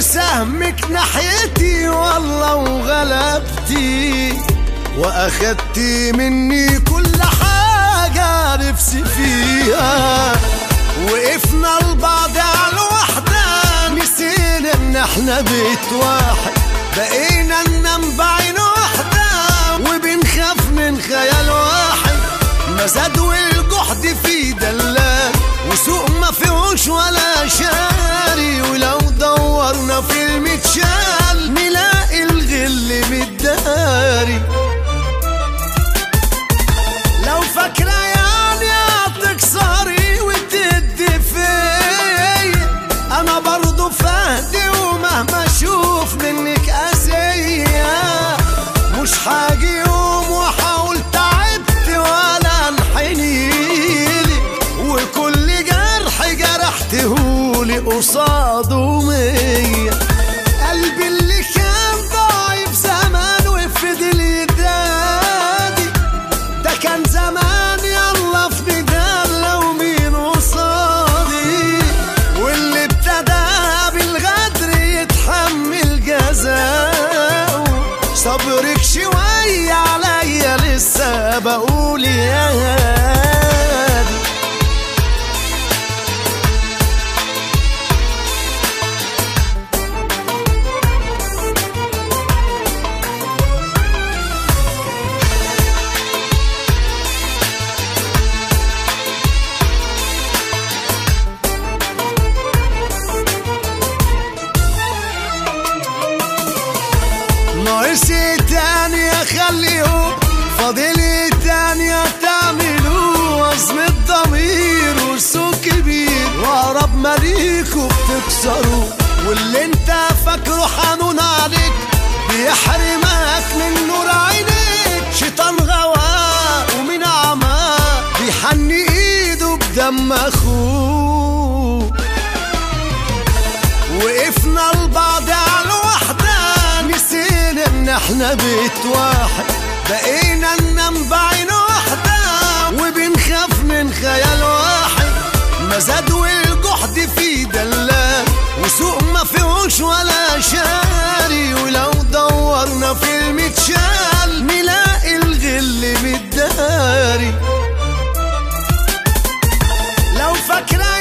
سهمك ناحيتي والله وغلبتي واخدتي مني كل حاجة نفسي فيها. وقفنا لبعض على الوحدة نسينا إن إحنا بيت واحد. بقينا ننام بعين واحدة وبنخاف من خيال واحد. ما زاد والجحد في دلال وسوق ما فيهوش ولا شاري ولو جرحتهولي قصاده مية قلبي اللي كان ضعيف زمان وفضل يدادي ده كان زمان يلا في ميدان لو مين قصادي. واللي ابتدى بالغدر يتحمل جزاءه صبرك شوية عليا لسه بقول يا واقرب ماليكوا بتكسروا واللي انت فاكره حنون عليك بيحرمك من نور عينيك شيطان غواه ومن عماه بيحني إيده بدم أخوه. وقفنا لبعض على الوحدة نسينا إن إحنا بيت واحد. بقينا دلال وسوق ما فيهوش ولا شاري ولو دورنا في المتشال نلاقي الغل متداري. لو فاكرة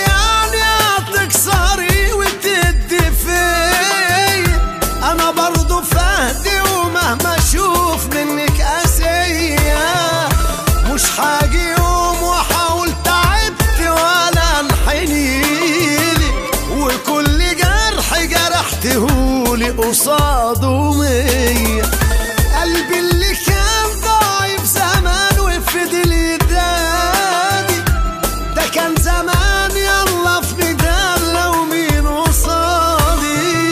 جرحتهولي قصاده مية قلبي اللي كان ضعيف زمان وفضل يدادي ده كان زمان يلا في ميدان لو مين قصادي.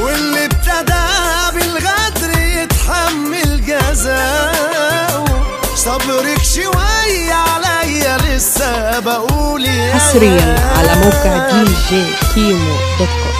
واللي ابتدى بالغدر يتحمل جزاءه صبرك شوية عليا لسه بقول يا حصريا على موقع دي جي كيمو دوت كوم.